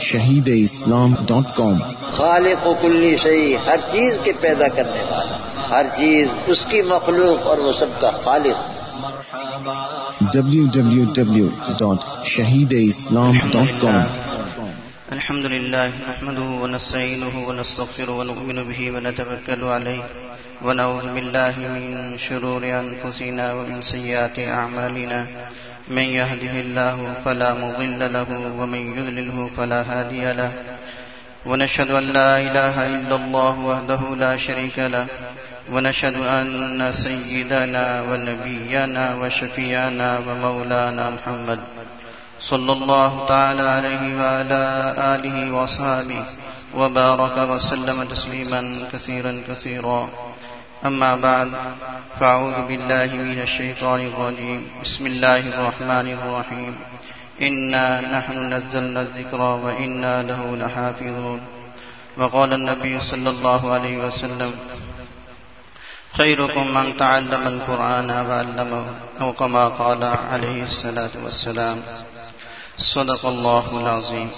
شہید اسلام ڈاٹ کام خالق و کلی شہی ہر چیز کے پیدا کرنے والا ہر چیز اس کی مخلوق اور وہ سب کا خالق۔ ڈبلو ڈبلو ڈبلو ڈاٹ شہید اسلام ڈاٹ کام الحمد لله نحمده ونستعينه ونستغفره ونؤمن به ونتوكل عليه ونعوذ بالله من شرور أنفسنا ومن سيئات أعمالنا من يهده الله فلا مضل له ومن يذلله فلا هادي له. ونشهد أن لا إله إلا الله وحده لا شريك له. ونشهد أن سيدنا ونبينا وشفيانا ومولانا محمد صلى الله تعالى عليه وعلى آله وصحابه وبارك وسلم تسليما كثيرا كثيرا. أما بعد، فأعوذ بالله من الشيطان الرجيم. بسم الله الرحمن الرحيم. إنا نحن نزلنا الذكر وإنا له لحافظون. وقال النبي صلى الله عليه وسلم، خيركم من تعلم القرآن وعلمه، أو كما قال عليه الصلاة والسلام. صدق اللہ العظیم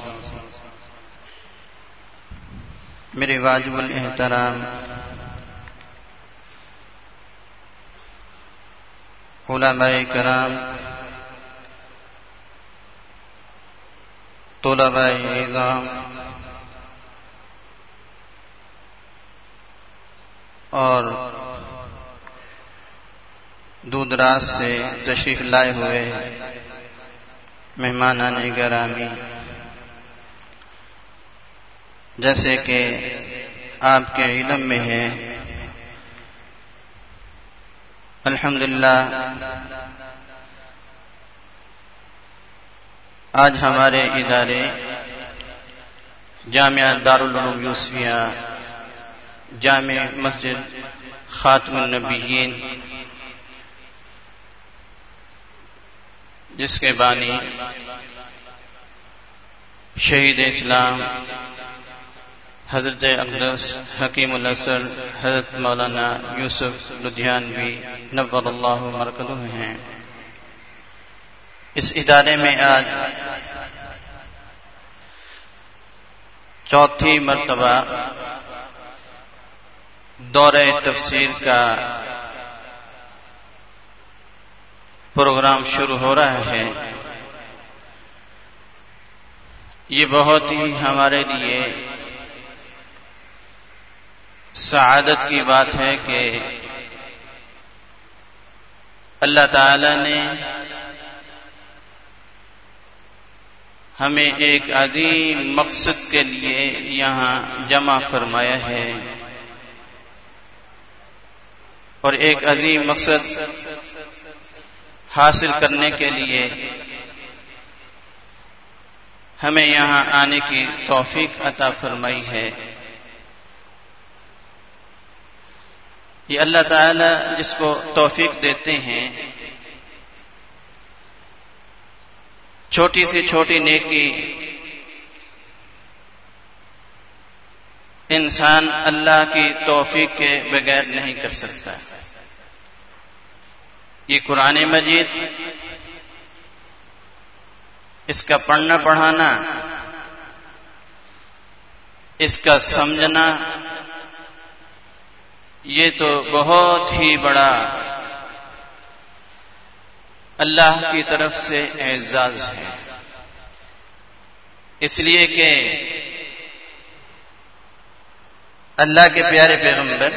میرے واجب الاحترام علماء کرام، طلباء اعظام اور دور دراز سے تشریف لائے ہوئے مہمان گرامی، جیسے کہ آپ کے علم میں ہے۔ الحمد للہ۔ آج ہمارے ادارے جامعہ دارالعلوم یوسفیہ، جامع مسجد خاتم النبیین، جس کے بانی شہید اسلام، حضرت اقدس حکیم الاسر حضرت مولانا یوسف لدھیانوی نور اللہ مرکز ہیں۔ اس ادارے میں آج چوتھی مرتبہ دورہ تفسیر کا پروگرام شروع ہو رہا ہے۔ یہ بہت ہی ہمارے لیے سعادت کی بات ہے کہ اللہ تعالی نے ہمیں ایک عظیم مقصد کے لیے یہاں جمع فرمایا ہے۔ اور ایک عظیم مقصد حاصل کرنے کے لیے ہمیں یہاں آنے کی توفیق عطا فرمائی ہے۔ یہ اللہ تعالی جس کو توفیق دیتے ہیں، چھوٹی سی چھوٹی نیکی انسان اللہ کی توفیق کے بغیر نہیں کر سکتا۔ یہ قرآن مجید، اس کا پڑھنا پڑھانا، اس کا سمجھنا یہ تو بہت ہی بڑا اللہ کی طرف سے اعزاز ہے۔ اس لیے کہ اللہ کے پیارے پیغمبر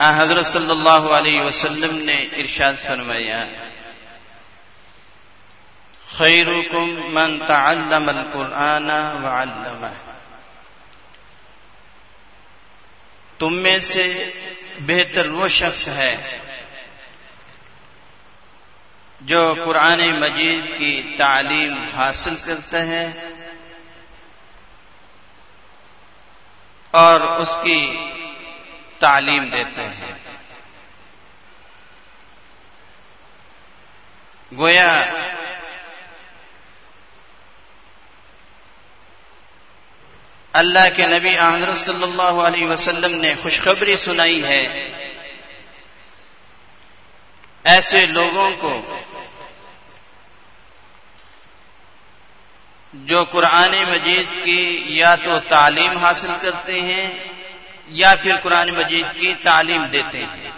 حضرت صلی اللہ علیہ وسلم نے ارشاد فرمایا، خیرکم من تعلم القرآن وعلمہ تم میں سے بہتر وہ شخص ہے جو قرآن مجید کی تعلیم حاصل کرتا ہے اور اس کی تعلیم دیتے ہیں گویا اللہ کے نبی حضرت صلی اللہ علیہ وسلم نے خوشخبری سنائی ہے۔ ایسے لوگوں کو جو قرآن مجید کی یا تو تعلیم حاصل کرتے ہیں یا پھر قرآن مجید کی تعلیم دیتے ہیں۔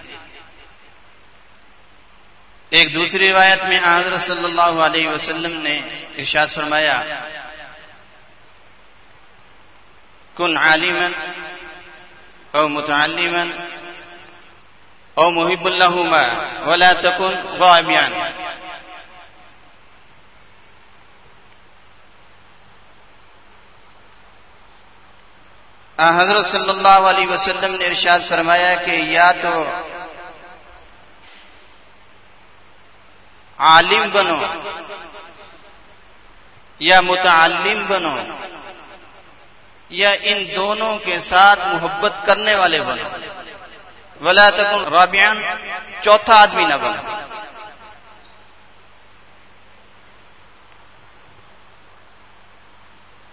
ایک دوسری روایت میں حضرت صلی اللہ علیہ وسلم نے ارشاد فرمایا کن عالمن او متعلمن او محب الحما ولا تکن غائبیان حضرت صلی اللہ علیہ وسلم نے ارشاد فرمایا کہ یا تو عالم بنو یا متعلم بنو یا ان دونوں کے ساتھ محبت کرنے والے بنو ولا تکن رابعان چوتھا آدمی نہ بنو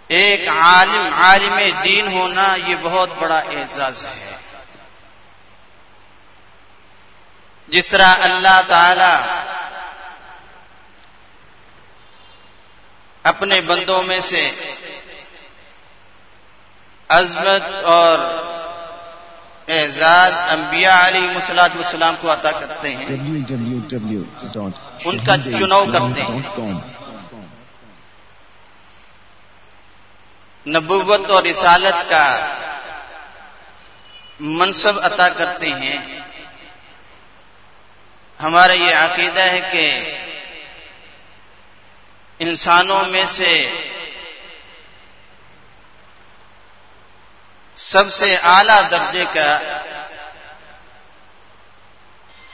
ایک عالم عالم دین ہونا یہ بہت بڑا اعزاز ہے۔ جس طرح اللہ تعالی اپنے بندوں میں سے عظمت اور اعزاز انبیاء علی مسلاط والسلام کو عطا کرتے ہیں۔ ان کا چناؤ کرتے ہیں۔ نبوت اور رسالت کا منصب عطا کرتے ہیں۔ ہمارا یہ عقیدہ ہے کہ انسانوں میں سے سب سے اعلی درجے کا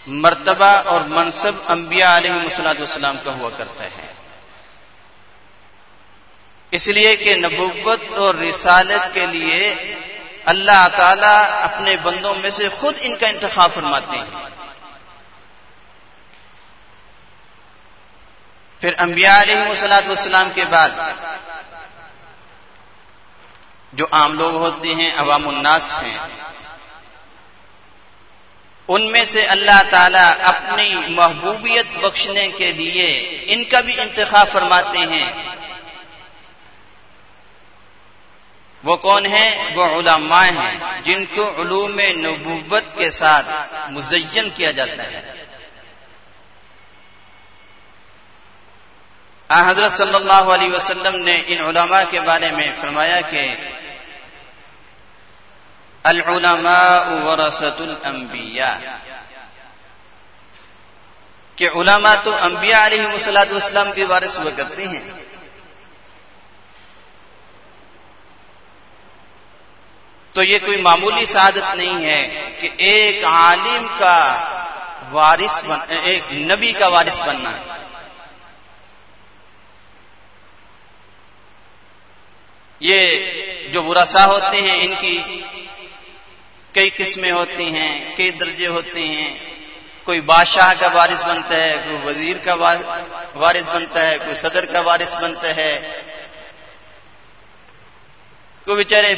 مرتبہ اور منصب انبیاء علیہ مسلاط والسلام کا ہوا کرتا ہے۔ اس لیے کہ نبوت اور رسالت کے لیے اللہ تعالی اپنے بندوں میں سے خود ان کا انتخاب فرماتے ہیں۔ پھر انبیاء علیہ مسلاط والسلام کے بعد جو عام لوگ ہوتے ہیں، عوام الناس ہیں۔ ان میں سے اللہ تعالی اپنی محبوبیت بخشنے کے لیے ان کا بھی انتخاب فرماتے ہیں۔ وہ کون ہیں؟ وہ علماء ہیں، جن کو علوم نبوت کے ساتھ مزین کیا جاتا ہے۔ حضرت صلی اللہ علیہ وسلم نے ان علماء کے بارے میں فرمایا کہ العلماء ورثت الانبیاء کہ علماء تو انبیاء علیہ مسلاط والسلام کے وارث ہوا کرتے ہیں۔ تو یہ کوئی معمولی سعادت نہیں ہے کہ ایک عالم کا وارث بن ایک نبی کا وارث بننا یہ جو براسا ہوتے ہیں، ان کی کئی قسمیں ہوتی ہیں، کئی درجے ہوتے ہیں۔ کوئی بادشاہ کا وارث بنتا ہے، کوئی وزیر کا وارث بنتا ہے، کوئی صدر کا وارث بنتا ہے۔ کوئی بیچارے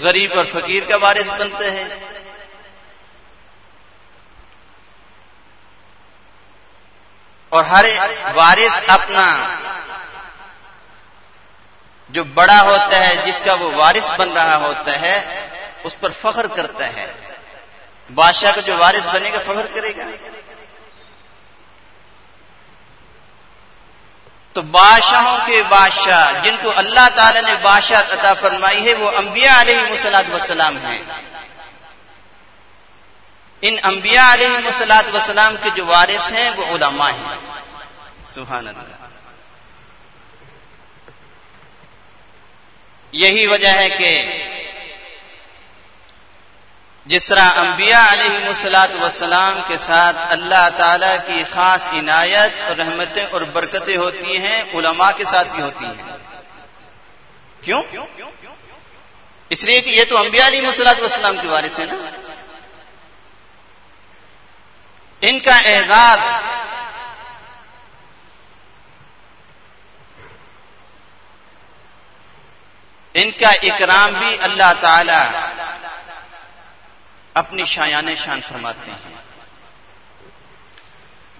غریب اور فقیر کا وارث بنتے ہیں اور ہر وارث اپنا جو بڑا ہوتا ہے، جس کا وہ وارث بن رہا ہوتا ہے اس پر فخر کرتا ہے۔ بادشاہ کا جو وارث بنے گا، فخر کرے گا۔ تو بادشاہوں کے بادشاہ، جن کو اللہ تعالی نے بادشاہ عطا فرمائی ہے، وہ انبیاء علیہ مسلاط وسلام ہیں۔ ان انبیاء علیہ مسلاط وسلام کے جو وارث ہیں، وہ علماء ہیں۔ سبحان اللہ۔ یہی وجہ ہے کہ جس طرح انبیاء علیہ مسلاط وسلام کے ساتھ اللہ تعالی کی خاص عنایت اور رحمتیں اور برکتیں ہوتی ہیں، علماء کے ساتھ بھی ہوتی ہیں۔ کیوں؟ اس لیے کہ یہ تو انبیاء علیہ مسلاط وسلام کے وارث ہیں نا۔ ان کا اعزاز ان کا اکرام بھی اللہ تعالی اپنی شایان شان فرماتے ہیں۔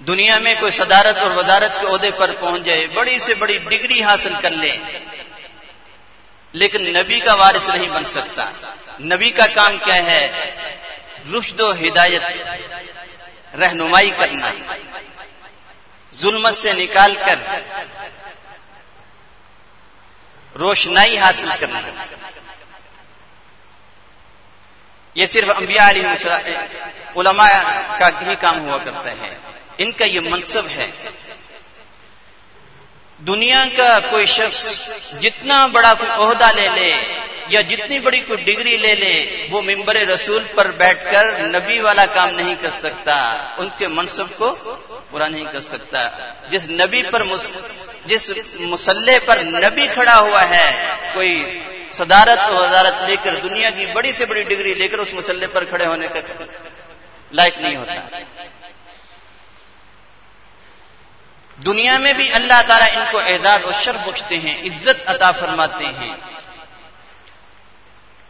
دنیا میں کوئی صدارت اور وزارت کے عہدے پر پہنچ جائے، بڑی سے بڑی ڈگری حاصل کر لے۔ لیکن نبی کا وارث نہیں بن سکتا۔ نبی کا کام کیا ہے؟ رشد و ہدایت، رہنمائی کرنا۔ ظلمت سے نکال کر، روشنائی حاصل کرنا۔ یہ صرف انبیاء علیہ علماء کا ہی کام ہوا کرتا ہے۔ ان کا یہ منصب ہے۔ دنیا کا کوئی شخص جتنا بڑا کوئی عہدہ لے لے یا جتنی بڑی کوئی ڈگری لے لے، وہ ممبر رسول پر بیٹھ کر نبی والا کام نہیں کر سکتا۔ اس کے منصب کو پورا نہیں کر سکتا۔ جس نبی پر جس مسلح پر نبی کھڑا ہوا ہے، کوئی صدارت و وزارت لے کر دنیا کی بڑی سے بڑی ڈگری لے کر اس مسلح پر کھڑے ہونے کا لائق نہیں ہوتا۔ دنیا میں بھی اللہ تعالیٰ ان کو اعداد و شرف بخشتے ہیں، عزت عطا فرماتے ہیں۔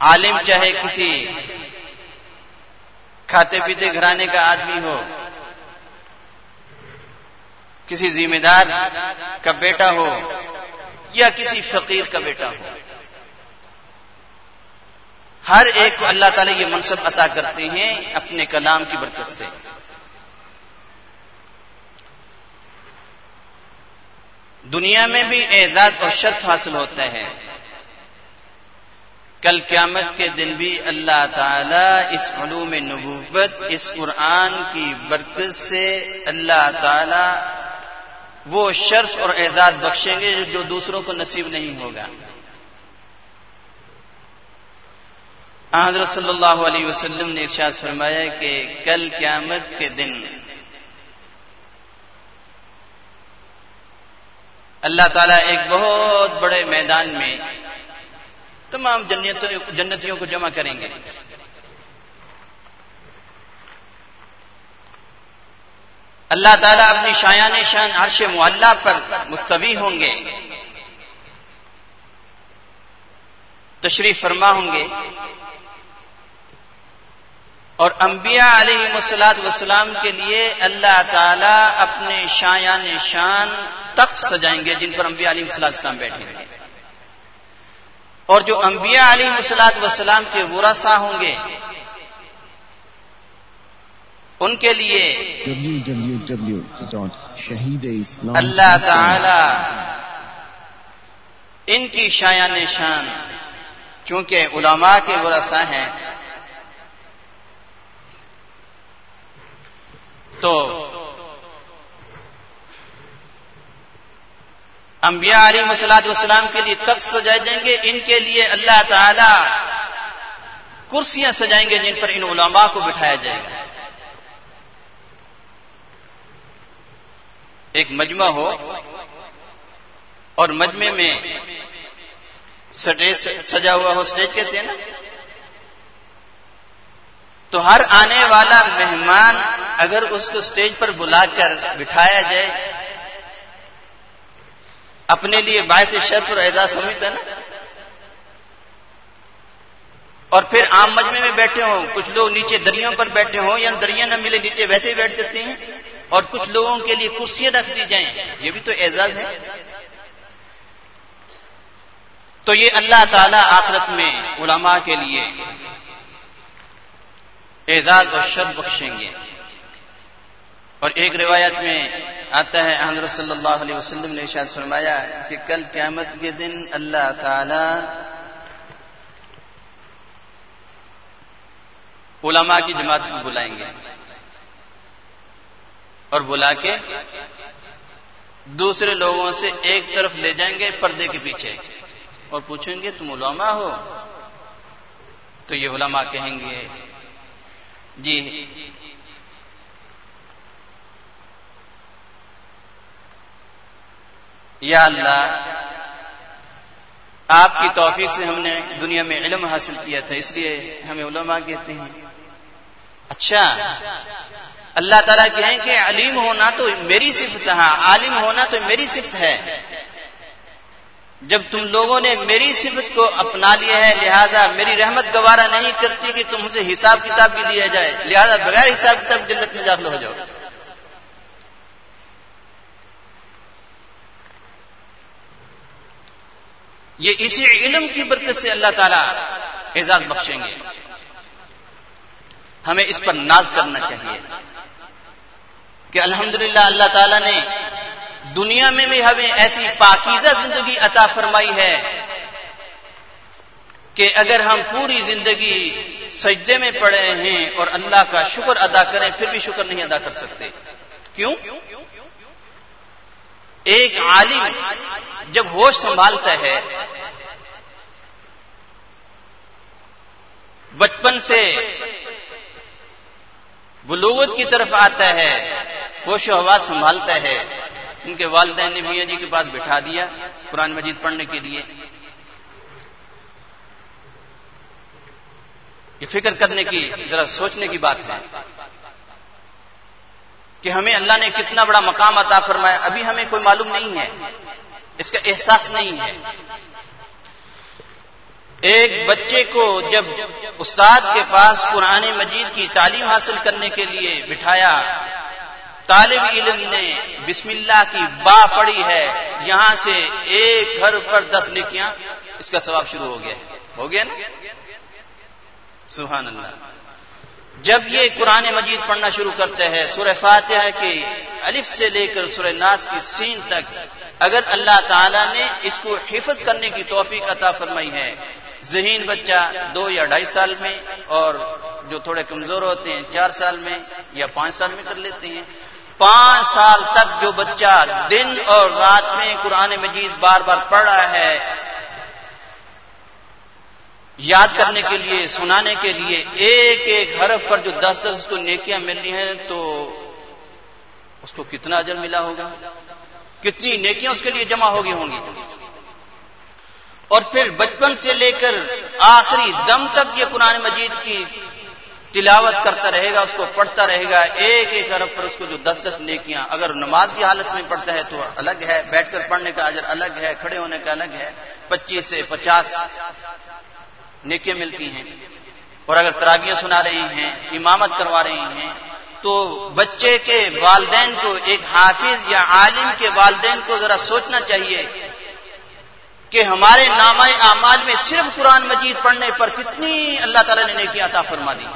عالم چاہے کسی کھاتے پیتے گھرانے کا آدمی ہو، کسی ذمہ دار کا بیٹا ہو یا کسی فقیر کا بیٹا ہو۔ ہر ایک کو اللہ تعالیٰ یہ منصب عطا کرتے ہیں اپنے کلام کی برکت سے۔ دنیا میں بھی اعزاز اور شرف حاصل ہوتا ہے۔ کل قیامت کے دن بھی اللہ تعالی اس علوم نبوت، اس قرآن کی برکت سے اللہ تعالی وہ شرف اور اعزاز بخشیں گے جو دوسروں کو نصیب نہیں ہوگا۔ حضرت صلی اللہ علیہ وسلم نے ارشاد فرمایا کہ کل قیامت کے دن اللہ تعالیٰ ایک بہت بڑے میدان میں تمام جنتیوں کو جمع کریں گے۔ اللہ تعالیٰ اپنی شایان شان عرش معلّہ پر مستوی ہوں گے۔ تشریف فرما ہوں گے۔ اور انبیاء علیہ مسلاط وسلام کے لیے اللہ تعالی اپنے شایان شان تخت سجائیں گے جن پر انبیاء علیہ مسلاط وسلام بیٹھیں گے۔ اور جو انبیاء علیہ مسلاط وسلام کے ورثا ہوں گے ان کے لیے اللہ تعالی ان کی شایان شان چونکہ علماء کے ورثا ہیں تو انبیاء علی مسلاط والسلام کے لیے تخت سجائے جائیں گے، ان کے لیے اللہ تعالی کرسیاں سجائیں گے جن پر ان علماء کو بٹھایا جائے گا۔ ایک مجمع ہو اور مجمع میں سجا ہوا ہو اسٹیج کہتے ہیں نا؟ تو ہر آنے والا مہمان اگر اس کو اسٹیج پر بلا کر بٹھایا جائے، اپنے لیے باعث شرف اور اعزاز سمجھتا نا؟ اور پھر عام مجمے میں بیٹھے ہوں، کچھ لوگ نیچے دریوں پر بیٹھے ہوں، یا دریا نہ ملے، نیچے ویسے ہی بیٹھ سکتے ہیں، اور کچھ لوگوں کے لیے کرسیاں رکھ دی جائیں۔ یہ بھی تو اعزاز ہے۔ تو یہ اللہ تعالی آخرت میں علماء کے لیے اعزاز اور شر بخشیں گے۔ اور ایک روایت میں آتا ہے حضرت صلی اللہ علیہ وسلم نے ارشاد فرمایا کہ کل قیامت کے دن اللہ تعالی علماء کی جماعت کو بلائیں گے۔ اور بلا کے دوسرے لوگوں سے ایک طرف لے جائیں گے پردے کے پیچھے۔ اور پوچھیں گے، تم علماء ہو؟ تو یہ علماء کہیں گے جی۔ یا اللہ، آپ کی توفیق سے ہم نے دنیا میں علم حاصل کیا تھا، اس لیے ہمیں علماء کہتے ہیں۔ اچھا اللہ تعالیٰ کہیں کہ علیم ہونا تو میری صفت ہے ہاں، عالم ہونا تو میری صفت ہے۔ جب تم لوگوں نے میری صفت کو اپنا لیا ہے، لہذا میری رحمت گوارا نہیں کرتی کہ تم سے حساب کتاب بھی لیا جائے۔ لہذا بغیر حساب کتاب جلت میں داخل ہو جاؤ۔ یہ اسی علم کی برکت سے اللہ تعالیٰ اعزاز بخشیں گے۔ ہمیں اس پر ناز کرنا چاہیے کہ الحمدللہ اللہ تعالیٰ نے دنیا میں بھی ہمیں ایسی پاکیزہ زندگی عطا فرمائی ہے کہ اگر ہم پوری زندگی سجدے میں پڑے ہیں اور اللہ کا شکر ادا کریں، پھر بھی شکر نہیں ادا کر سکتے۔ کیوں؟ ایک عالم جب ہوش سنبھالتا ہے، بچپن سے بلوغت کی طرف آتا ہے، ہوش و آواز سنبھالتا ہے۔ ان کے والدین نے میاں جی کے پاس بٹھا دیا قرآن مجید پڑھنے کے لیے۔ یہ فکر کرنے کی، ذرا سوچنے کی بات ہے کہ ہمیں اللہ نے کتنا بڑا مقام عطا فرمایا، ابھی ہمیں کوئی معلوم نہیں ہے، اس کا احساس نہیں ہے۔ ایک بچے کو جب استاد کے پاس قرآن مجید کی تعلیم حاصل کرنے کے لیے بٹھایا طالب علم نے بسم اللہ کی با پڑی ہے، یہاں سے ایک گھر پر دس نکیاں اس کا ثواب شروع ہو گیا ہو گیا نا؟ سبحان اللہ۔ جب یہ قرآن مجید پڑھنا شروع کرتے ہیں، سورہ فاتحہ کے الف سے لے کر سورہ ناس کی سین تک، اگر اللہ تعالی نے اس کو حفظ کرنے کی توفیق عطا فرمائی ہے، ذہین بچہ دو یا ڈھائی سال میں اور جو تھوڑے کمزور ہوتے ہیں، چار سال میں یا پانچ سال میں کر لیتے ہیں پانچ سال تک جو بچہ دن اور رات میں قرآن مجید بار بار پڑھ رہا ہے، یاد کرنے کے لیے، سنانے کے لیے ایک ایک حرف پر جو دس دس اس کو نیکیاں ملنی ہیں، تو اس کو کتنا اجر ملا ہوگا؟ کتنی نیکیاں اس کے لیے جمع ہوگی ہوں گی؟ اور پھر بچپن سے لے کر آخری دم تک یہ قرآن مجید کی تلاوت کرتا رہے گا، اس کو پڑھتا رہے گا، ایک ایک ارب پر اس کو جو دس دس نیکیاں، اگر نماز کی حالت میں پڑھتا ہے تو الگ ہے، بیٹھ کر پڑھنے کا اجر الگ ہے، کھڑے ہونے کا الگ ہے، پچیس سے پچاس نیکیاں ملتی ہیں۔ اور اگر تراغیاں سنا رہی ہیں، امامت کروا رہی ہیں، تو بچے کے والدین کو، ایک حافظ یا عالم کے والدین کو ذرا سوچنا چاہیے کہ ہمارے نامہ اعمال میں صرف قرآن مجید پڑھنے پر کتنی اللہ تعالی نے نیکی عطا فرما دی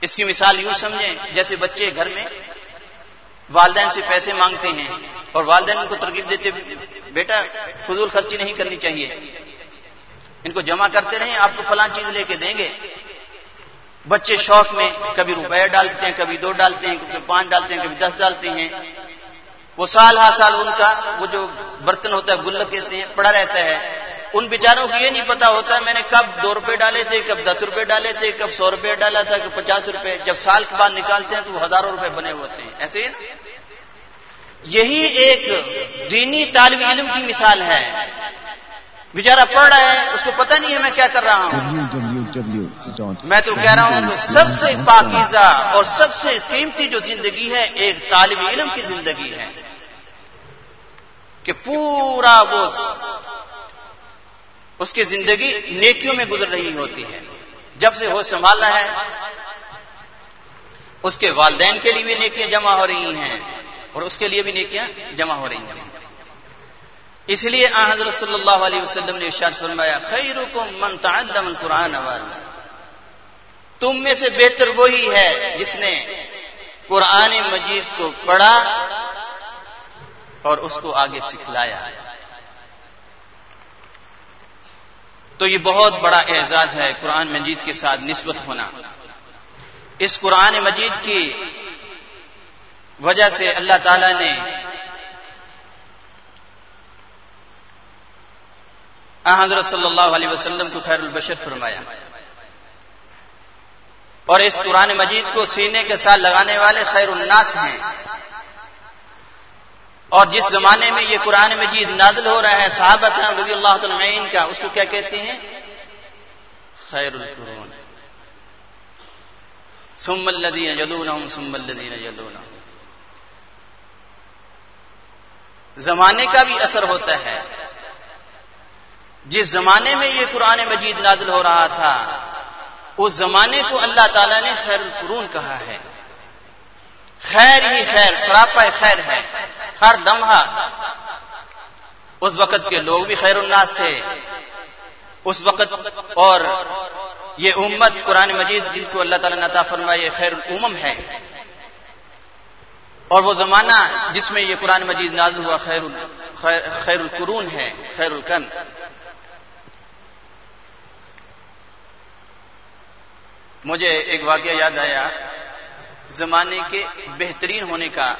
اس کی مثال یوں سمجھیں، جیسے بچے گھر میں والدین سے پیسے مانگتے ہیں اور والدین ان کو ترغیب دیتے بیٹا، فضول خرچی نہیں کرنی چاہیے۔ ان کو جمع کرتے رہیں، آپ کو فلاں چیز لے کے دیں گے۔ بچے شوق میں کبھی روپے ڈالتے ہیں، کبھی دو ڈالتے ہیں، کبھی پانچ ڈالتے ہیں، کبھی دس ڈالتے ہیں۔ وہ سال ہر سال ان کا، وہ جو برتن ہوتا ہے گلک کہتے ہیں، پڑا رہتا ہے۔ ان بیچاروں کو یہ نہیں پتا ہوتا میں نے کب دو روپے ڈالے تھے کب دس روپے ڈالے تھے کب سو روپے ڈالا تھا کب پچاس روپے۔ جب سال کے بعد نکالتے ہیں تو وہ ہزاروں روپے بنے ہوتے ہیں۔ ایسے ہی یہی ایک دینی طالب علم کی مثال ہے۔ بیچارہ پڑھ رہا ہے اس کو پتہ نہیں ہے میں کیا کر رہا ہوں۔ میں تو کہہ رہا ہوں کہ سب سے پاکیزہ اور سب سے قیمتی جو زندگی ہے ایک طالب علم کی زندگی ہے۔ کہ پورا وہ اس کی زندگی نیکیوں میں گزر رہی ہوتی ہے۔ جب سے وہ سنبھالنا ہے، اس کے والدین کے لیے بھی نیکیاں جمع ہو رہی ہیں اور اس کے لیے بھی نیکیاں جمع ہو رہی ہیں۔ اس لیے آ حضرت صلی اللہ علیہ وسلم نے ارشاد فرمایا، خیرکم من تعلم القرآن والا تم میں سے بہتر وہی ہے جس نے قرآن مجید کو پڑھا اور اس کو آگے سکھلایا۔ تو یہ بہت بڑا اعزاز ہے قرآن مجید کے ساتھ نسبت ہونا۔ اس قرآن مجید کی وجہ سے اللہ تعالی نے حضرت صلی اللہ علیہ وسلم کو خیر البشر فرمایا۔ اور اس قرآن مجید کو سینے کے ساتھ لگانے والے خیر الناس ہیں۔ اور جس زمانے میں یہ قرآن مجید نازل ہو رہا ہے صحابت رضی اللہ تعالیٰ کا، اس کو کیا کہتے ہیں؟ خیر القرون۔ سم الدین جلون سم الدین جلون زمانے کا بھی اثر ہوتا ہے۔ جس زمانے میں یہ قرآن مجید نازل ہو رہا تھا، اس زمانے کو اللہ تعالی نے خیر القرون کہا ہے۔ خیر ہی خیر، سراپا خیر ہے۔ ہر لمحہ اس وقت کے لوگ بھی خیر الناس تھے۔ اس وقت اور یہ امت قرآن مجید جن کو اللہ تعالیٰ نے عطا فرمایا، یہ خیر الامم ہے اور وہ زمانہ جس میں یہ قرآن مجید نازل ہوا خیر خیر القرون ہے خیر القن مجھے ایک واقعہ یاد آیا۔ زمانے کے بہترین ہونے کا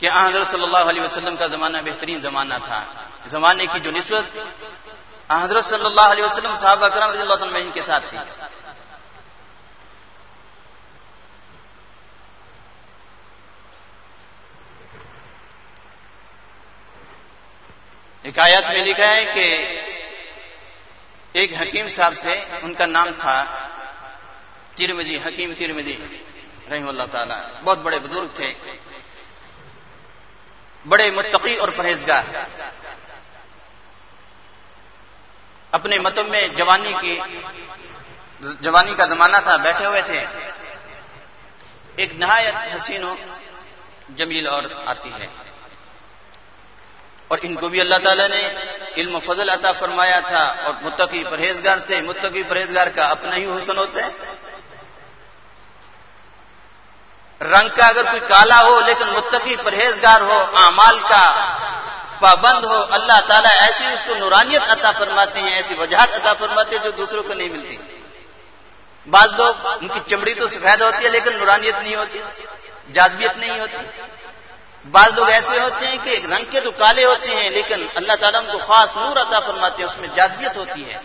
کہ حضرت صلی اللہ علیہ وسلم کا زمانہ بہترین زمانہ تھا۔ زمانے کی جو نسبت حضرت صلی اللہ علیہ وسلم صحابہ کرم رضی اللہ عنہ کے ساتھ تھی۔ ایک آیات میں لکھا ہے کہ ایک حکیم صاحب سے ان کا نام تھا ترمجی حکیم ترمجی رحم اللہ تعالی۔ بہت بڑے بزرگ تھے۔ بڑے متقی اور پرہیزگار۔ اپنے متم میں جوانی کی جوانی کا زمانہ تھا، بیٹھے ہوئے تھے۔ ایک نہایت حسین و جمیل اور آتی ہے۔ اور ان کو بھی اللہ تعالیٰ نے علم و فضل عطا فرمایا تھا۔ اور متقی پرہیزگار تھے۔ متقی پرہیزگار کا اپنا ہی حسن ہوتا ہے۔ رنگ کا اگر کوئی کالا ہو، لیکن متقی پرہیزگار ہو، اعمال کا پابند ہو، اللہ تعالیٰ ایسی اس کو نورانیت عطا فرماتے ہیں، ایسی وجہات عطا فرماتے ہیں جو دوسروں کو نہیں ملتی۔ بعض لوگ، ان کی چمڑی تو سفید ہوتی ہے، لیکن نورانیت نہیں ہوتی جازبیت نہیں ہوتی۔ بعض لوگ ایسے ہوتے ہیں کہ رنگ کے تو کالے ہوتے ہیں، لیکن اللہ تعالیٰ ان کو خاص نور عطا فرماتے ہیں، اس میں جازبیت ہوتی ہے۔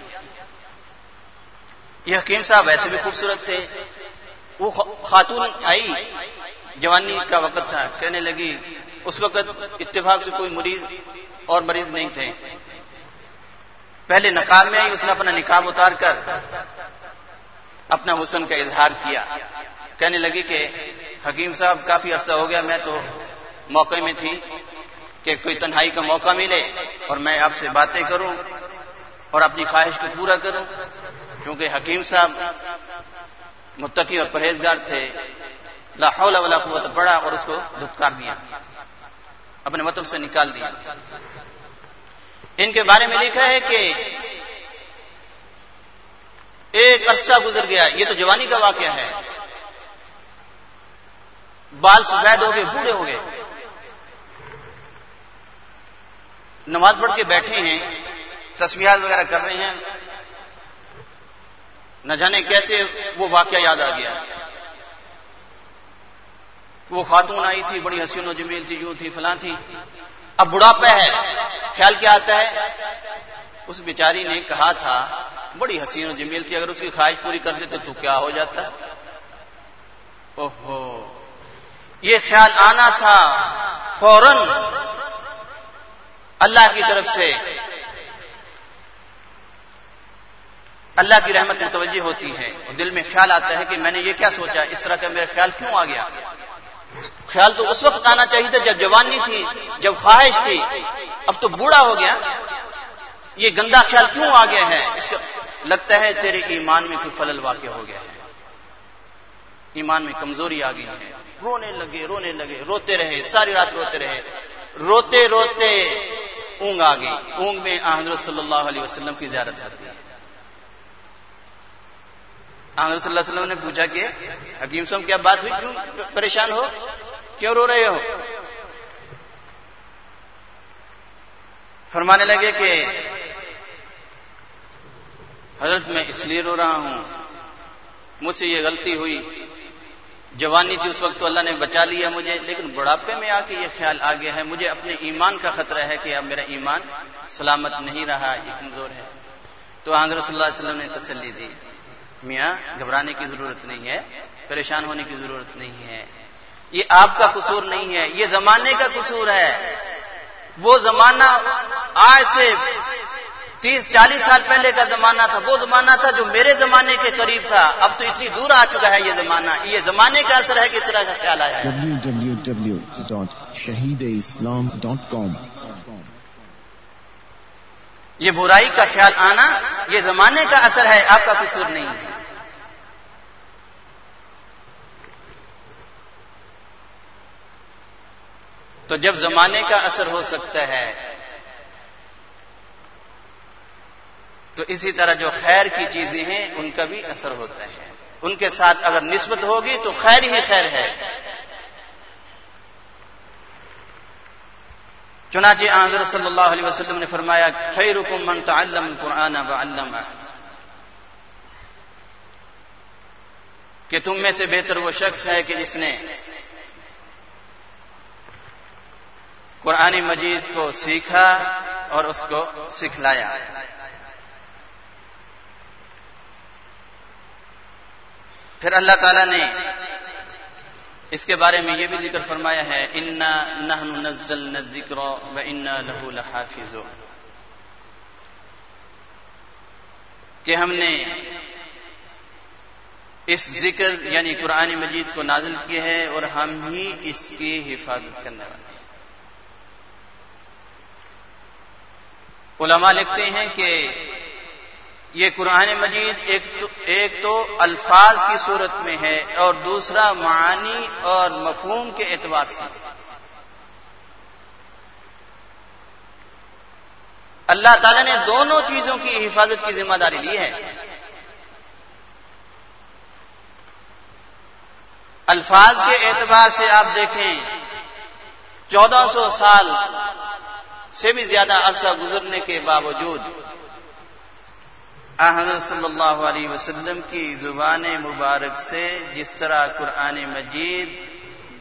یہ حکیم صاحب ایسے بھی خوبصورت تھے۔ وہ خاتون آئی، جوانی کا وقت تھا، کہنے لگی، اس وقت اتفاق سے کوئی مریض اور مریض نہیں تھے۔ پہلے نقاب میں آئی، اس نے اپنا نکاب اتار کر اپنا حسن کا اظہار کیا۔ کہنے لگی کہ حکیم صاحب، کافی عرصہ ہو گیا، میں تو موقع میں تھی کہ کوئی تنہائی کا موقع ملے اور میں آپ سے باتیں کروں اور اپنی خواہش کو پورا کروں، کیونکہ حکیم صاحب متقی اور پرہیزگار تھے۔ لا حول ولا قوت پڑا اور اس کو دھتکار دیا۔ اپنے مطلب سے نکال دیا۔ ان کے بارے میں لکھا ہے کہ ایک عرصہ گزر گیا۔ یہ تو جوانی کا واقعہ ہے۔ بال سفید ہو گئے، بوڑھے ہو گئے۔ نماز پڑھ کے بیٹھے ہیں تصویرات وغیرہ کر رہے ہیں۔ نہ جانے کیسے وہ واقعہ یاد آ گیا۔ وہ خاتون آئی تھی، بڑی حسین و جمیل تھی، یوں تھی، فلاں تھی۔ اب بڑھاپا ہے، خیال کیا آتا ہے؟ اس بیچاری نے کہا تھا، بڑی حسین و جمیل تھی، اگر اس کی خواہش پوری کر دیتے تو کیا ہو جاتا؟ اوہو، یہ خیال آنا تھا فوراً اللہ کی طرف سے۔ اللہ کی رحمت متوجہ ہوتی ہے اور دل میں خیال آتا ہے کہ میں نے یہ کیا سوچا، اس طرح کا میرا خیال کیوں آ گیا؟ خیال تو اس وقت آنا چاہیے تھا جب جوانی تھی، جب خواہش تھی، اب تو بوڑھا ہو گیا۔ یہ گندا خیال کیوں آ گیا ہے؟ اس کا لگتا ہے تیرے ایمان میں کوئی فلل واقع ہو گیا ہے۔ ایمان میں کمزوری آ گئی ہے۔ رونے لگے رونے لگے، روتے رہے، ساری رات روتے رہے۔ روتے روتے اونگ آ گئی۔ اونگ میں حضرت صلی اللہ علیہ وسلم کی زیارت آتی۔ ہے حضرت صلی اللہ علیہ وسلم نے پوچھا کہ حکیم صاحب، کیا بات ہوئی؟ کیوں پریشان ہو؟ کیوں رو رہے ہو؟ فرمانے لگے کہ حضرت میں اس لیے رو رہا ہوں، مجھ سے یہ غلطی ہوئی۔ جوانی تھی، اس وقت تو اللہ نے بچا لیا مجھے، لیکن بڑھاپے میں آ کے یہ خیال آ گیا ہے۔ مجھے اپنے ایمان کا خطرہ ہے کہ اب میرا ایمان سلامت نہیں رہا، یہ کمزور ہے۔ تو حضرت صلی اللہ علیہ وسلم نے تسلی دی۔ میاں، گھبرانے کی ضرورت نہیں ہے، پریشان ہونے کی ضرورت نہیں ہے۔ یہ آپ کا قصور نہیں ہے، یہ زمانے کا قصور ہے۔ وہ زمانہ آج سے تیس، چالیس سال پہلے کا زمانہ تھا۔ وہ زمانہ تھا جو میرے زمانے کے قریب تھا۔ اب تو اتنی دور آ چکا ہے یہ زمانہ۔ یہ زمانے کا اثر ہے کہ اس طرح کا خیال آیا ہے۔ www.shahideislam.com یہ برائی کا خیال آنا یہ زمانے کا اثر ہے، آپ کا قصور نہیں ہے۔ تو جب زمانے کا اثر ہو سکتا ہے، تو اسی طرح جو خیر کی چیزیں ہیں، ان کا بھی اثر ہوتا ہے۔ ان کے ساتھ اگر نسبت ہوگی تو خیر ہی خیر ہے۔ چنانچہ حضرت صلی اللہ علیہ وسلم نے فرمایا، خیرکم من تعلم القرآن و کہ تم میں سے بہتر وہ شخص ہے کہ جس نے قرآن مجید کو سیکھا اور اس کو سکھلایا۔ پھر اللہ تعالی نے اس کے بارے میں یہ بھی ذکر فرمایا ہے، انا نہ ذکر و انا لہو لحافظ کہ ہم نے اس ذکر یعنی قرآن مجید کو نازل کیا ہے اور ہم ہی اس کی حفاظت کرنے والے ہیں۔ علماء لکھتے ہیں کہ یہ قرآن مجید ایک تو ایک تو الفاظ کی صورت میں ہے اور دوسرا معانی اور مفہوم کے اعتبار سے اللہ تعالی نے دونوں چیزوں کی حفاظت کی ذمہ داری لی ہے۔ الفاظ کے اعتبار سے آپ دیکھیں، چودہ سو سال سے بھی زیادہ عرصہ گزرنے کے باوجود حضرت صلی اللہ علیہ وسلم کی زبان مبارک سے جس طرح قرآن مجید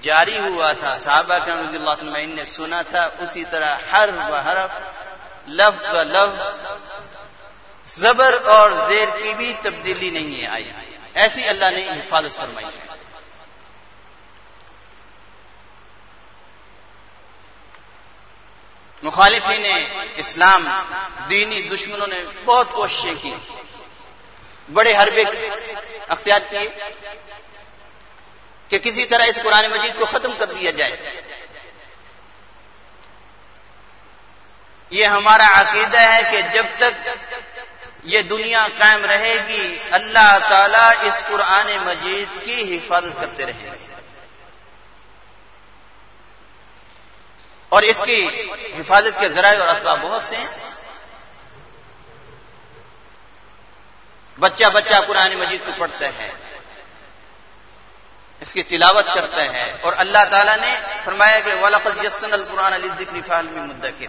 جاری ہوا تھا، صحابہ کا رضی اللہ تعمین نے سنا تھا، اسی طرح ہر و حرف لفظ و لفظ، زبر اور زیر کی بھی تبدیلی نہیں آئی۔ ایسی اللہ نے حفاظت فرمائی۔ ہے مخالفین اسلام دینی دشمنوں نے بہت کوششیں کی۔ بڑے حربے اختیار کیے کہ کسی طرح اس قرآن مجید کو ختم کر دیا جائے۔ یہ ہمارا عقیدہ ہے کہ جب تک یہ دنیا قائم رہے گی، اللہ تعالی اس قرآن مجید کی حفاظت کرتے رہیں گے۔ اور اس کی حفاظت کے ذرائع اور اسباب بہت سے ہیں۔ بچہ بچہ قرآن مجید کو پڑھتا ہے۔ اس کی تلاوت کرتا ہے۔ اور اللہ تعالیٰ نے فرمایا کہ ولاقت یسن القرآن علی ذکری فالمی مدکر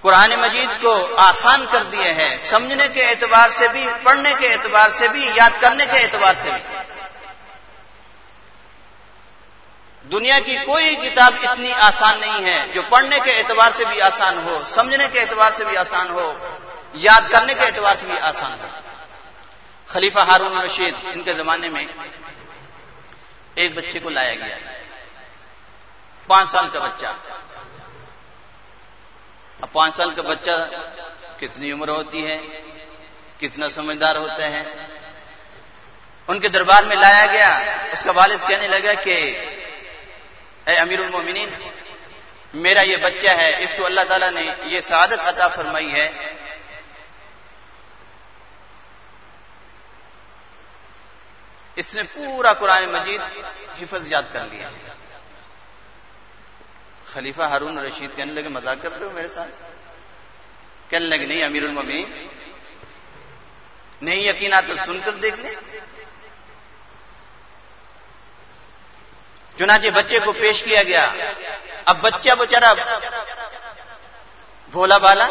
قرآن مجید کو آسان کر دیے ہیں سمجھنے کے اعتبار سے بھی، پڑھنے کے اعتبار سے بھی، یاد کرنے کے اعتبار سے بھی۔ دنیا کی کوئی کتاب اتنی آسان نہیں ہے جو پڑھنے کے اعتبار سے بھی آسان ہو، سمجھنے کے اعتبار سے بھی آسان ہو، یاد کرنے کے اعتبار سے بھی آسان ہو۔ خلیفہ ہارون رشید ان کے زمانے میں ایک بچے کو لایا گیا۔ پانچ سال کا بچہ۔ اب پانچ سال کا بچہ کتنی عمر ہوتی ہے، کتنا سمجھدار ہوتا ہے۔ ان کے دربار میں لایا گیا۔ اس کا والد کہنے لگا کہ اے امیر المومنین میرا یہ بچہ ہے، اس کو اللہ تعالیٰ نے یہ سعادت عطا فرمائی ہے۔ اس نے پورا قرآن مجید حفظ یاد کر لیا۔ خلیفہ ہارون رشید کہنے لگے، مذاق کر رہے ہو میرے ساتھ؟ کہنے لگے، نہیں امیر المین نہیں یقینا تو سن کر دیکھ لیں۔ چنانچہ بچے کو پیش کیا گیا۔ اب بچہ بچارا بھولا بالا۔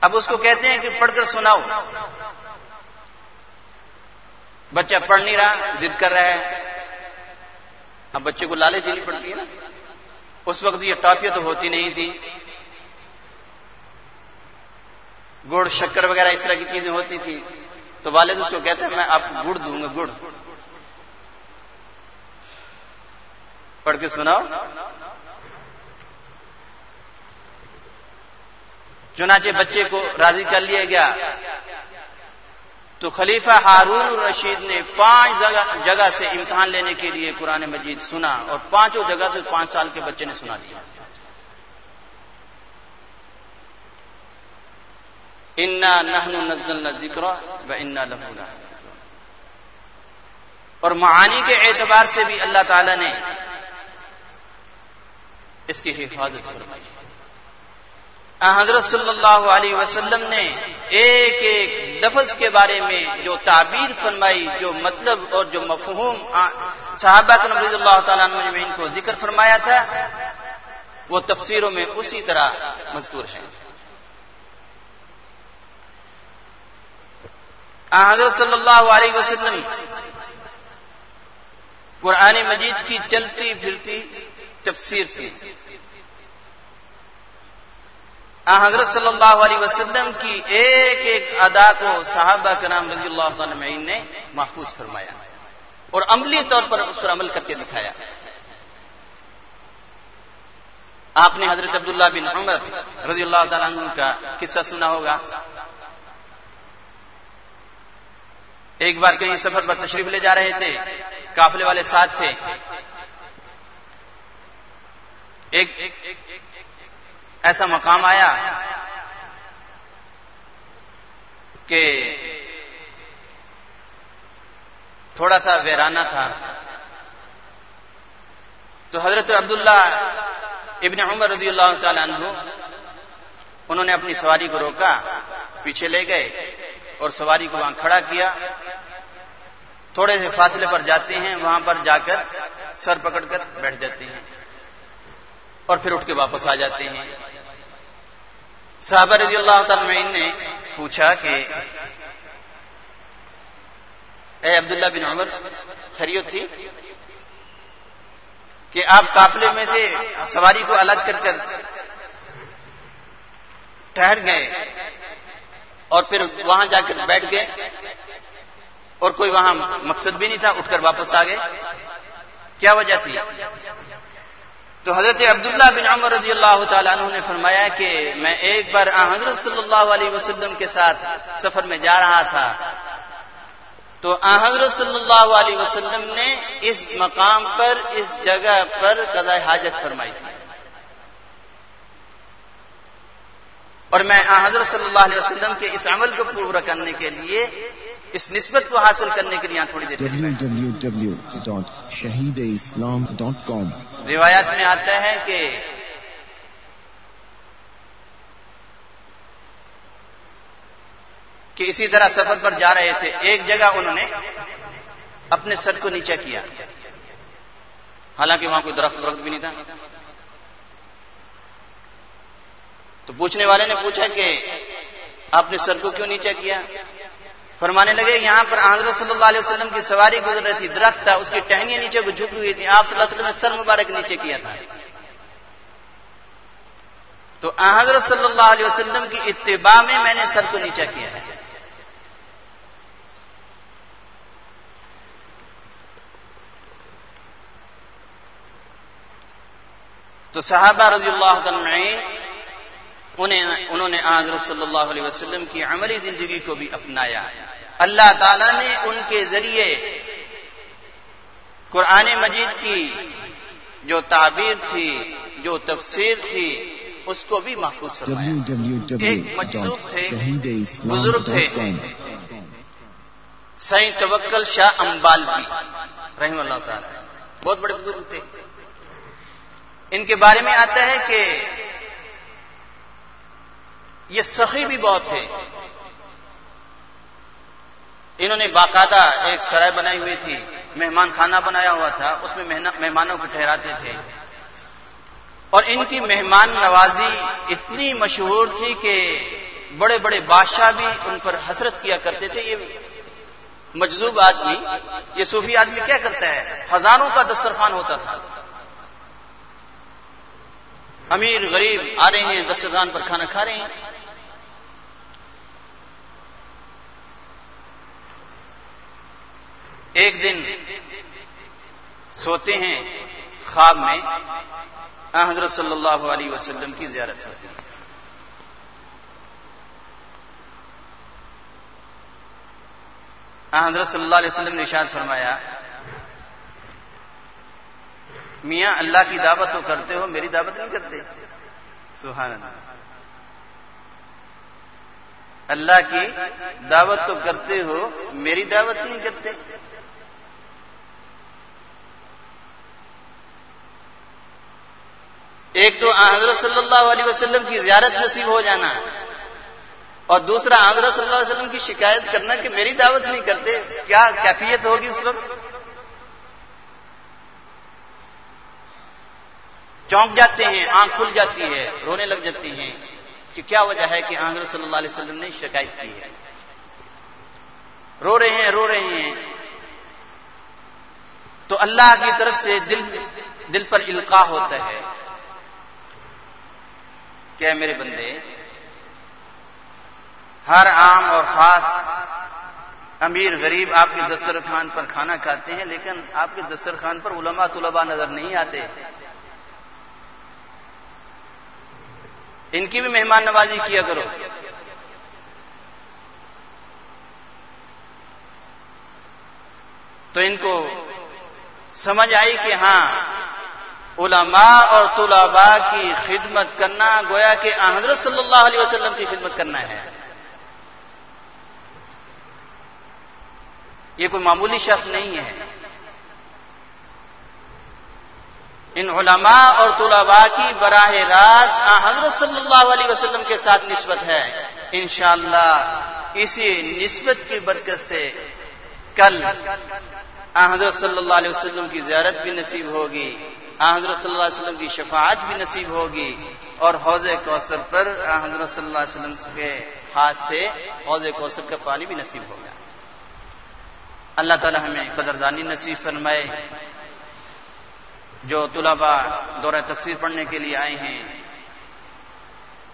اب اس کو کہتے ہیں کہ پڑھ کر سناؤ۔ بچہ پڑھ نہیں رہا، ضد کر رہا ہے۔ اب بچے کو لالے دینی پڑتی ہے نا۔ اس وقت یہ ٹافیاں تو ہوتی نہیں تھی۔ گڑ، شکر وغیرہ اس طرح کی چیزیں ہوتی تھی تو والد اس کو کہتے ہیں میں آپ کو گڑ دوں گا، گڑ۔ پڑھ کے سناؤ۔ چنانچہ بچے کو راضی کر لیا گیا۔ تو خلیفہ ہارون رشید نے پانچ جگہ سے امتحان لینے کے لیے قرآن مجید سنا اور پانچوں جگہ سے پانچ سال کے بچے نے سنا دیا۔ انا نہ ذکر و انا لہو اور معانی کے اعتبار سے بھی اللہ تعالی نے اس کی حفاظت فرمائی۔ حضرت صلی اللہ علیہ وسلم نے ایک ایک لفظ کے بارے میں جو تعبیر فرمائی، جو مطلب اور جو مفہوم صحابہ رضی اللہ تعالیٰ عنہ کو ذکر فرمایا تھا، وہ تفسیروں میں اسی طرح مذکور ہے حضرت صلی اللہ علیہ وسلم قرآن مجید کی چلتی پھرتی تفسیر تھی حضرت صلی اللہ علیہ وسلم کی ایک ایک ادا کو صحابہ کرام رضی اللہ معین نے محفوظ فرمایا اور عملی طور پر اس پر عمل کر کے دکھایا۔ آپ نے حضرت عبداللہ بن عمر رضی اللہ تعالیٰ عنہ کا قصہ سنا ہوگا۔ ایک بار کہیں سفر پر تشریف لے جا رہے تھے، قافلے والے ساتھ تھے۔ ایک ایسا مقام آیا کہ تھوڑا سا ویرانہ تھا۔ تو حضرت عبداللہ ابن عمر رضی اللہ تعالی عنہ، انہوں نے اپنی سواری کو روکا، پیچھے لے گئے اور سواری کو وہاں کھڑا کیا۔ تھوڑے سے فاصلے پر جاتے ہیں، وہاں پر جا کر سر پکڑ کر بیٹھ جاتے ہیں۔ اور پھر اٹھ کے واپس آ جاتے ہیں۔ صحابہ رضی اللہ تعالی نے پوچھا کہ اے عبداللہ بن عمر خریت تھی؟ کہ آپ قافلے میں سے سواری کو الگ کر کر ٹھہر گئے اور پھر وہاں جا کر بیٹھ گئے اور کوئی وہاں مقصد بھی نہیں تھا، اٹھ کر واپس آ گئے۔ کیا وجہ تھی؟ تو حضرت عبداللہ بن عمر رضی اللہ تعالیٰ عنہ نے فرمایا کہ میں ایک بار حضرت صلی اللہ علیہ وسلم کے ساتھ سفر میں جا رہا تھا۔ تو حضرت صلی اللہ علیہ وسلم نے اس مقام پر، اس جگہ پر قضاء حاجت فرمائی تھی۔ اور میں حضرت صلی اللہ علیہ وسلم کے اس عمل کو پورا کرنے کے لیے اس نسبت کو حاصل کرنے کے لیے یہاں تھوڑی دیر www.shahideislam.com روایات میں آتا ہے کہ کہ اسی طرح سفر پر جا رہے تھے۔ ایک جگہ انہوں نے اپنے سر کو نیچے کیا۔ حالانکہ وہاں کوئی درخت درخت بھی نہیں تھا۔ تو پوچھنے والے نے پوچھا کہ آپ نے سر کو کیوں نیچے کیا؟ فرمانے لگے یہاں پر حضرت صلی اللہ علیہ وسلم کی سواری گزر رہی تھی، درخت تھا، اس کی ٹہنیاں نیچے کو جھکی ہوئی تھی آپ صلی اللہ علیہ وسلم نے سر مبارک نیچے کیا تھا۔ تو حضرت صلی اللہ علیہ وسلم کی اتباع میں میں نے سر کو نیچا کیا۔ ہے تو صحابہ رضی اللہ تعالی انہوں نے حضرت صلی اللہ علیہ وسلم کی عملی زندگی کو بھی اپنایا۔ اللہ تعالی نے ان کے ذریعے قرآن مجید کی جو تعبیر تھی جو تفسیر تھی اس کو بھی محفوظ فرمایا۔ ایک مجلوب تھے بزرگ تھے۔ سی توکل شاہ امبال بھی رحم اللہ تعالی۔ بہت بڑے بزرگ تھے۔ ان کے بارے میں آتا ہے کہ یہ سخی بھی بہت تھے۔ انہوں نے باقاعدہ ایک سرائے بنائی ہوئی تھی، مہمان خانہ بنایا ہوا تھا، اس میں مہمانوں کو ٹھہراتے تھے۔ اور ان کی مہمان نوازی اتنی مشہور تھی کہ بڑے بڑے بادشاہ بھی ان پر حسرت کیا کرتے تھے۔ یہ مجذوب آدمی، یہ صوفی آدمی کیا کرتا ہے؟ ہزاروں کا دسترخوان ہوتا تھا۔ امیر غریب آ رہے ہیں، دسترخوان پر کھانا کھا رہے ہیں۔ ایک دن سوتے ہیں خواب میں حضرت صلی اللہ علیہ وسلم کی زیارت ہوتی ہے حضرت صلی اللہ علیہ وسلم نے اشاد فرمایا، میاں اللہ کی دعوت تو کرتے ہو، میری دعوت نہیں کرتے۔ سبحان اللہ۔ اللہ کی دعوت تو کرتے ہو، میری دعوت نہیں کرتے۔ ایک تو حضرت صلی اللہ علیہ وسلم کی زیارت نصیب ہو جانا اور دوسرا حضرت صلی اللہ علیہ وسلم کی شکایت کرنا کہ میری دعوت نہیں کرتے، کیا کیفیت ہوگی اس وقت؟ چونک جاتے ہیں، آنکھ کھل جاتی ہے، رونے لگ جاتی ہیں کہ کیا وجہ ہے کہ حضرت صلی اللہ علیہ وسلم نے شکایت کی ہے؟ رو رہے ہیں، رو رہے ہیں۔ تو اللہ کی طرف سے دل دل پر القاع ہوتا ہے۔ کیا میرے بندے، ہر عام اور خاص امیر غریب آپ کے دسترخوان پر کھانا کھاتے ہیں، لیکن آپ کے دسترخوان پر علماء طلباء نظر نہیں آتے۔ ان کی بھی مہمان نوازی کیا کرو۔ تو ان کو سمجھ آئی کہ ہاں علماء اور طلباء کی خدمت کرنا گویا کہ حضرت صلی اللہ علیہ وسلم کی خدمت کرنا ہے۔ یہ کوئی معمولی شخص نہیں ہے۔ ان علماء اور طلباء کی براہ راست حضرت صلی اللہ علیہ وسلم کے ساتھ نسبت ہے۔ انشاءاللہ اسی نسبت کی برکت سے کل حضرت صلی اللہ علیہ وسلم کی زیارت بھی نصیب ہوگی۔ حضرت صلی اللہ علیہ وسلم کی شفاعت بھی نصیب ہوگی اور حوض کوثر پر حضرت صلی اللہ علیہ وسلم کے ہاتھ سے حوض کوثر کا پانی بھی نصیب ہوگا اللہ تعالی ہمیں قدردانی نصیب فرمائے۔ جو طلباء دورہ تفسیر پڑھنے کے لیے آئے ہیں،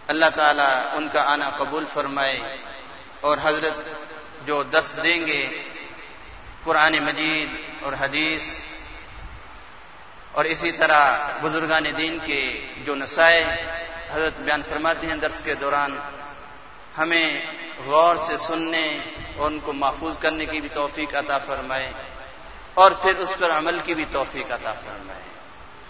اللہ تعالیٰ ان کا آنا قبول فرمائے اور حضرت جو دس دیں گے، قرآن مجید اور حدیث اور اسی طرح بزرگان دین کے جو نسائے حضرت بیان فرماتے ہیں درس کے دوران، ہمیں غور سے سننے اور ان کو محفوظ کرنے کی بھی توفیق عطا فرمائے اور پھر اس پر عمل کی بھی توفیق عطا فرمائے۔